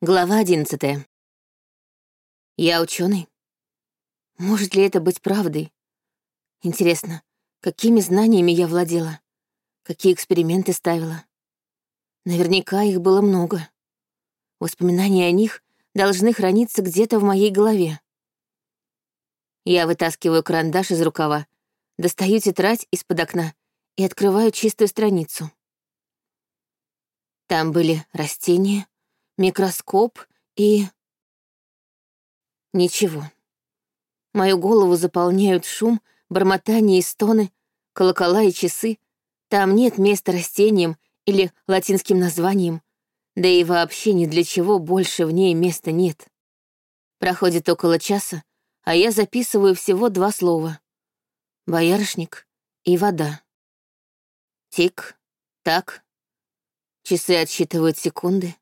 Глава одиннадцатая. Я ученый. Может ли это быть правдой? Интересно, какими знаниями я владела? Какие эксперименты ставила? Наверняка их было много. Воспоминания о них должны храниться где-то в моей голове. Я вытаскиваю карандаш из рукава, достаю тетрадь из-под окна и открываю чистую страницу. Там были растения, микроскоп и... Ничего. Мою голову заполняют шум, бормотание и стоны, колокола и часы. Там нет места растениям или латинским названиям, да и вообще ни для чего больше в ней места нет. Проходит около часа, а я записываю всего два слова. Боярышник и вода. Тик, так. Часы отсчитывают секунды.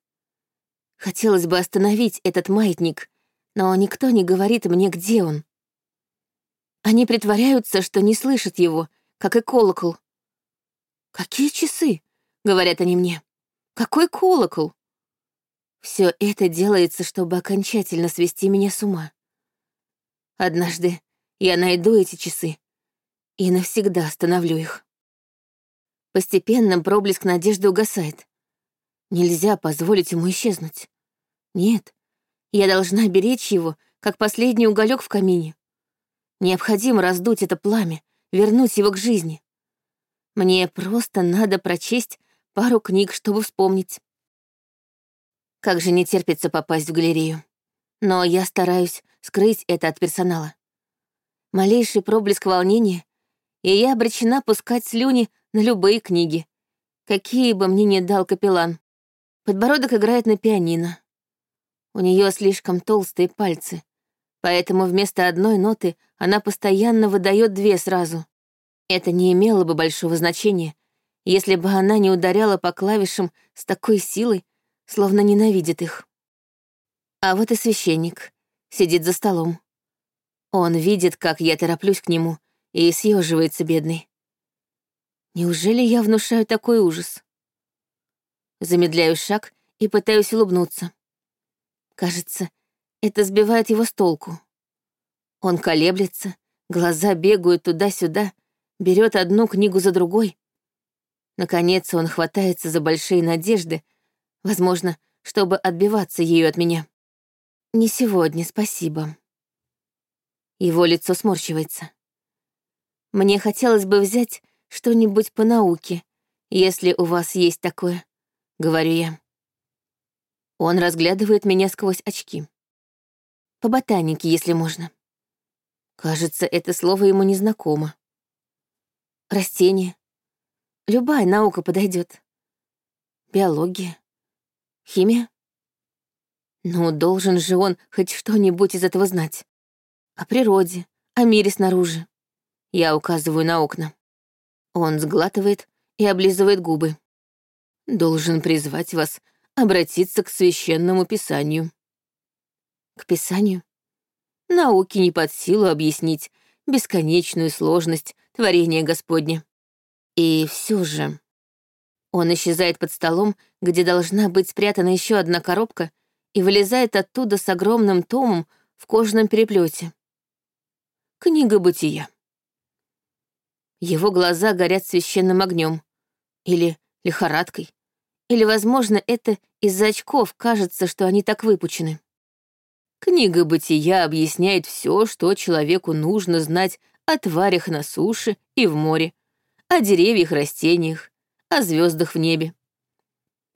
Хотелось бы остановить этот маятник, но никто не говорит мне, где он. Они притворяются, что не слышат его, как и колокол. «Какие часы?» — говорят они мне. «Какой колокол?» Все это делается, чтобы окончательно свести меня с ума. Однажды я найду эти часы и навсегда остановлю их. Постепенно проблеск надежды угасает. Нельзя позволить ему исчезнуть. Нет, я должна беречь его, как последний уголек в камине. Необходимо раздуть это пламя, вернуть его к жизни. Мне просто надо прочесть пару книг, чтобы вспомнить. Как же не терпится попасть в галерею. Но я стараюсь скрыть это от персонала. Малейший проблеск волнения, и я обречена пускать слюни на любые книги, какие бы мне ни дал капеллан. Подбородок играет на пианино. У нее слишком толстые пальцы, поэтому вместо одной ноты она постоянно выдает две сразу. Это не имело бы большого значения, если бы она не ударяла по клавишам с такой силой, словно ненавидит их. А вот и священник сидит за столом. Он видит, как я тороплюсь к нему, и съеживается бедный. Неужели я внушаю такой ужас? Замедляю шаг и пытаюсь улыбнуться. Кажется, это сбивает его с толку. Он колеблется, глаза бегают туда-сюда, берет одну книгу за другой. Наконец он хватается за большие надежды, возможно, чтобы отбиваться ею от меня. «Не сегодня, спасибо». Его лицо сморщивается. «Мне хотелось бы взять что-нибудь по науке, если у вас есть такое». — говорю я. Он разглядывает меня сквозь очки. По ботанике, если можно. Кажется, это слово ему незнакомо. Растения. Любая наука подойдет. Биология. Химия. Ну, должен же он хоть что-нибудь из этого знать. О природе, о мире снаружи. Я указываю на окна. Он сглатывает и облизывает губы должен призвать вас обратиться к священному писанию. К писанию? Науке не под силу объяснить бесконечную сложность творения Господня. И все же... Он исчезает под столом, где должна быть спрятана еще одна коробка, и вылезает оттуда с огромным томом в кожаном переплете. Книга бытия. Его глаза горят священным огнем. Или лихорадкой. Или, возможно, это из-за очков кажется, что они так выпучены. Книга бытия объясняет все, что человеку нужно знать о тварях на суше и в море, о деревьях, растениях, о звездах в небе.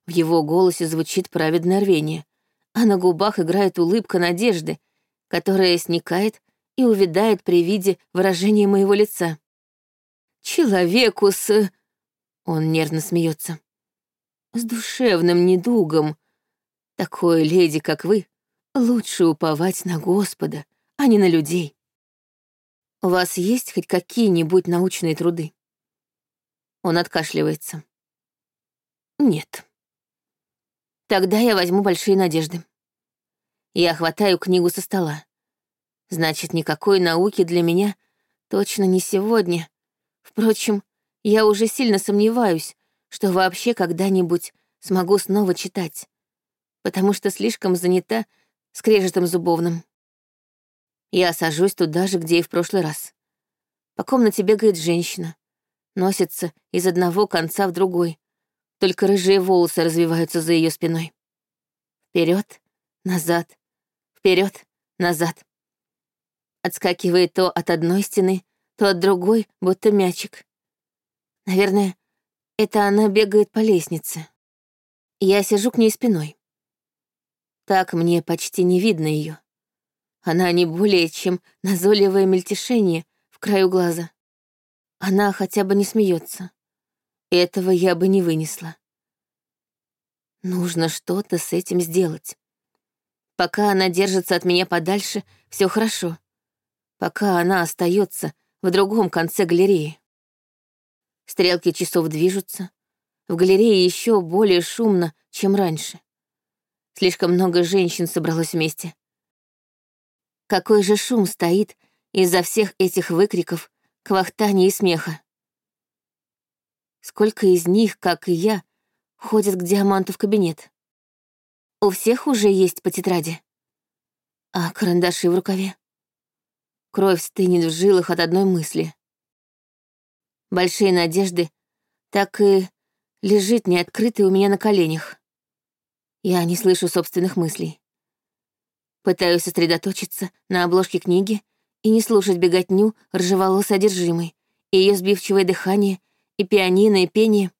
В его голосе звучит праведное рвение, а на губах играет улыбка надежды, которая сникает и увядает при виде выражения моего лица. «Человеку с...» Он нервно смеется с душевным недугом. Такой леди, как вы, лучше уповать на Господа, а не на людей. У вас есть хоть какие-нибудь научные труды? Он откашливается. Нет. Тогда я возьму большие надежды. Я хватаю книгу со стола. Значит, никакой науки для меня точно не сегодня. Впрочем, я уже сильно сомневаюсь, что вообще когда-нибудь смогу снова читать. потому что слишком занята скрежетом зубовным. Я сажусь туда же, где и в прошлый раз. По комнате бегает женщина, носится из одного конца в другой, только рыжие волосы развиваются за ее спиной. Вперед, назад, вперед, назад. Отскакивает то от одной стены, то от другой, будто мячик. Наверное, это она бегает по лестнице. Я сижу к ней спиной. Так мне почти не видно ее. Она не более чем назойливое мельтешение в краю глаза. Она хотя бы не смеется. Этого я бы не вынесла. Нужно что-то с этим сделать. Пока она держится от меня подальше, все хорошо. Пока она остается в другом конце галереи. Стрелки часов движутся. В галерее еще более шумно, чем раньше. Слишком много женщин собралось вместе. Какой же шум стоит из-за всех этих выкриков, квахтания и смеха? Сколько из них, как и я, ходят к диаманту в кабинет? У всех уже есть по тетради. А карандаши в рукаве? Кровь стынет в жилах от одной мысли. Большие надежды так и лежит неоткрытый у меня на коленях. Я не слышу собственных мыслей. Пытаюсь сосредоточиться на обложке книги и не слушать беготню ржеволосой одержимой, и ее сбивчивое дыхание, и пианино, и пение.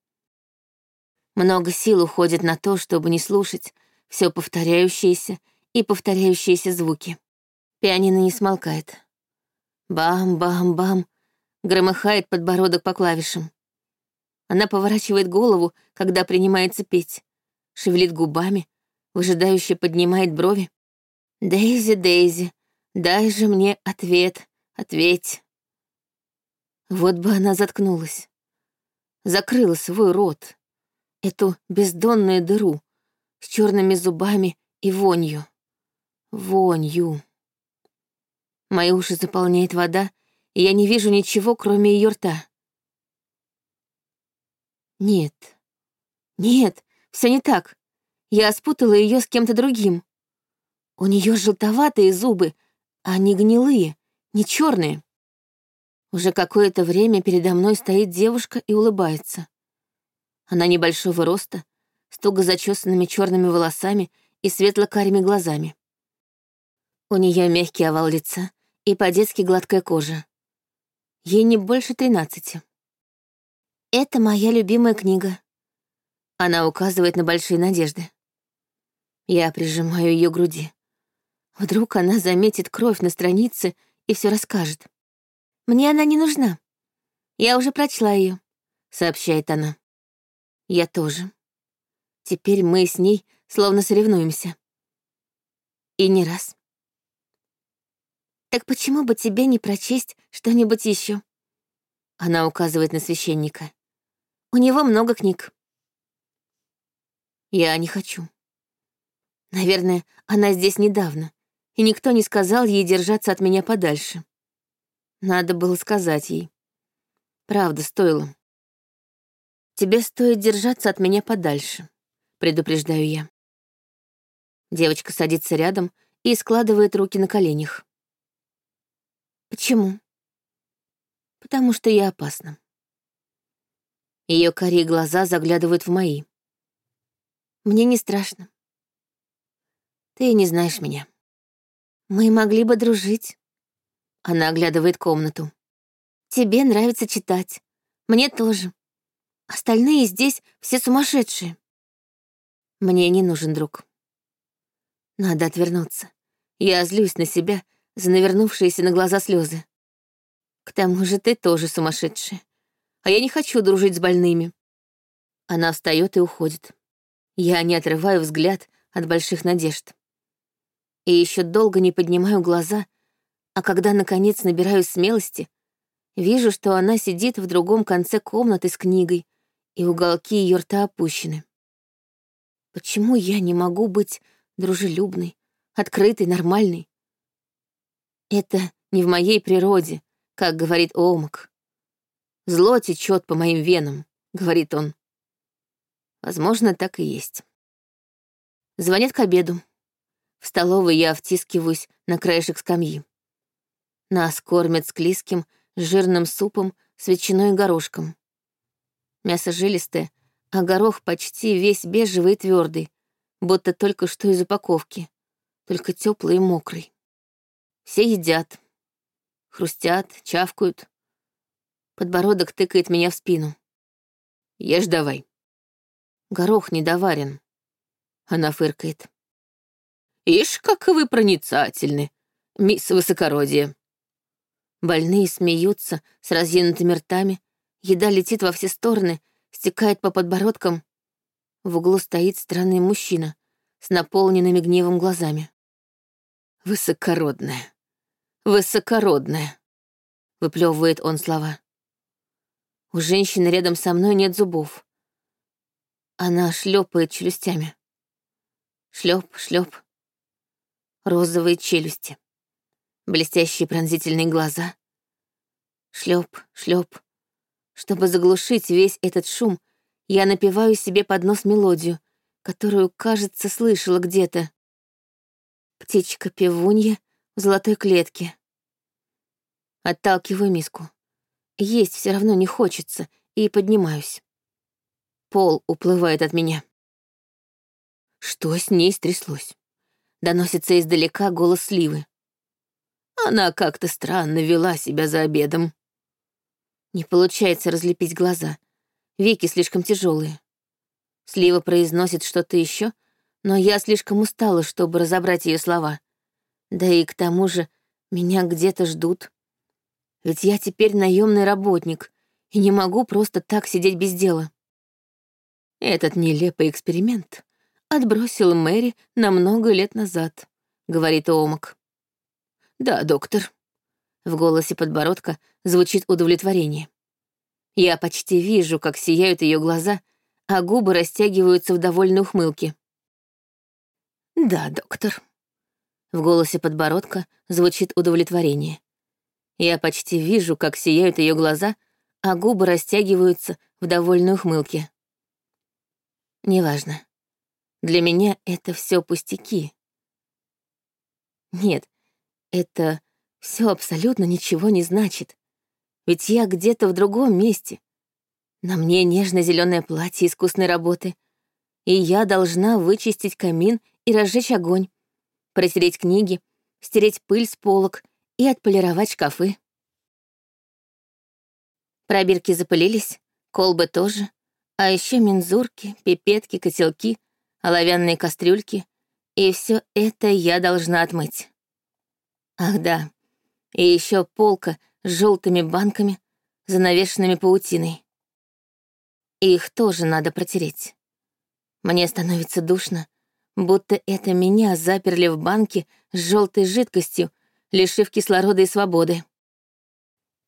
Много сил уходит на то, чтобы не слушать все повторяющиеся и повторяющиеся звуки. Пианино не смолкает. Бам-бам-бам, громыхает подбородок по клавишам. Она поворачивает голову, когда принимается петь шевелит губами, выжидающе поднимает брови. «Дейзи, Дейзи, дай же мне ответ, ответь». Вот бы она заткнулась. Закрыла свой рот, эту бездонную дыру с черными зубами и вонью. Вонью. Мои уши заполняет вода, и я не вижу ничего, кроме ее рта. Нет. Нет, все не так. Я спутала ее с кем-то другим. У нее желтоватые зубы, а не гнилые, не черные. Уже какое-то время передо мной стоит девушка и улыбается. Она небольшого роста, с туго зачесанными черными волосами и светло-карими глазами. У нее мягкий овал лица и по-детски гладкая кожа. Ей не больше тринадцати. Это моя любимая книга. Она указывает на большие надежды. Я прижимаю ее к груди. Вдруг она заметит кровь на странице и все расскажет. «Мне она не нужна. Я уже прочла ее, сообщает она. Я тоже. Теперь мы с ней словно соревнуемся. И не раз. «Так почему бы тебе не прочесть что-нибудь еще? Она указывает на священника. «У него много книг». Я не хочу. Наверное, она здесь недавно, и никто не сказал ей держаться от меня подальше. Надо было сказать ей. Правда, стоило. Тебе стоит держаться от меня подальше, предупреждаю я. Девочка садится рядом и складывает руки на коленях. Почему? Потому что я опасна. Ее карие глаза заглядывают в мои. Мне не страшно. Ты не знаешь меня. Мы могли бы дружить. Она оглядывает комнату. Тебе нравится читать. Мне тоже. Остальные здесь все сумасшедшие. Мне не нужен друг. Надо отвернуться. Я злюсь на себя за навернувшиеся на глаза слезы. К тому же ты тоже сумасшедшая. А я не хочу дружить с больными. Она встает и уходит. Я не отрываю взгляд от больших надежд. И еще долго не поднимаю глаза, а когда, наконец, набираю смелости, вижу, что она сидит в другом конце комнаты с книгой, и уголки ее рта опущены. Почему я не могу быть дружелюбной, открытой, нормальной? Это не в моей природе, как говорит Омак. Зло течет по моим венам, говорит он. Возможно, так и есть. Звонят к обеду. В столовой я втискиваюсь на краешек скамьи. Нас кормят склизким, жирным супом с ветчиной и горошком. Мясо жилистое, а горох почти весь бежевый и твердый, будто только что из упаковки, только теплый и мокрый. Все едят, хрустят, чавкают. Подбородок тыкает меня в спину. Ешь давай. Горох недоварен. Она фыркает. Ишь, как вы проницательны, мисс Высокородие. Больные смеются с разъянутыми ртами, еда летит во все стороны, стекает по подбородкам. В углу стоит странный мужчина с наполненными гневом глазами. «Высокородная, высокородная», — выплевывает он слова. У женщины рядом со мной нет зубов. Она шлепает челюстями. Шлеп, шлеп. Розовые челюсти блестящие пронзительные глаза. Шлеп, шлеп. Чтобы заглушить весь этот шум, я напеваю себе под нос мелодию, которую, кажется, слышала где-то. Птичка-певунья в золотой клетке. Отталкиваю миску. Есть все равно не хочется, и поднимаюсь. Пол уплывает от меня. Что с ней стряслось? Доносится издалека голос Сливы. Она как-то странно вела себя за обедом. Не получается разлепить глаза. Веки слишком тяжелые. Слива произносит что-то еще, но я слишком устала, чтобы разобрать ее слова. Да и к тому же меня где-то ждут. Ведь я теперь наемный работник и не могу просто так сидеть без дела. Этот нелепый эксперимент отбросил Мэри на много лет назад, говорит Омак. «Да, доктор». В голосе подбородка звучит удовлетворение. Я почти вижу, как сияют ее глаза, а губы растягиваются в довольной ухмылке. «Да, доктор». В голосе подбородка звучит удовлетворение. Я почти вижу, как сияют ее глаза, а губы растягиваются в довольной ухмылке. Неважно. Для меня это все пустяки. Нет, это все абсолютно ничего не значит. Ведь я где-то в другом месте. На мне нежно-зеленое платье искусной работы, и я должна вычистить камин и разжечь огонь, протереть книги, стереть пыль с полок и отполировать шкафы. Пробирки запылились, колбы тоже, а еще мензурки, пипетки, котелки, оловянные кастрюльки, и все это я должна отмыть. Ах да, и еще полка с желтыми банками, занавешенными паутиной. Их тоже надо протереть. Мне становится душно, будто это меня заперли в банке с желтой жидкостью, лишив кислорода и свободы.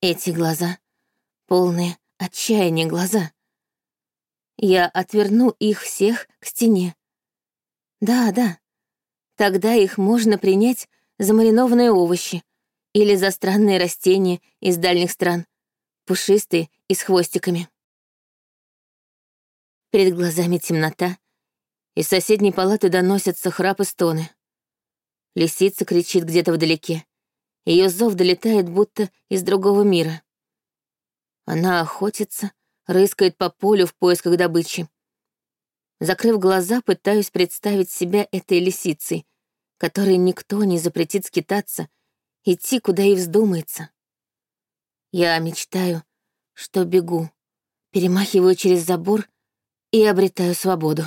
Эти глаза, полные отчаяния глаза. Я отверну их всех к стене. Да, да, тогда их можно принять замаринованные овощи или за странные растения из дальних стран, пушистые и с хвостиками. Перед глазами темнота, из соседней палаты доносятся храп и стоны. Лисица кричит где-то вдалеке. Ее зов долетает будто из другого мира. Она охотится, рыскает по полю в поисках добычи. Закрыв глаза, пытаюсь представить себя этой лисицей, которой никто не запретит скитаться, идти, куда и вздумается. Я мечтаю, что бегу, перемахиваю через забор и обретаю свободу.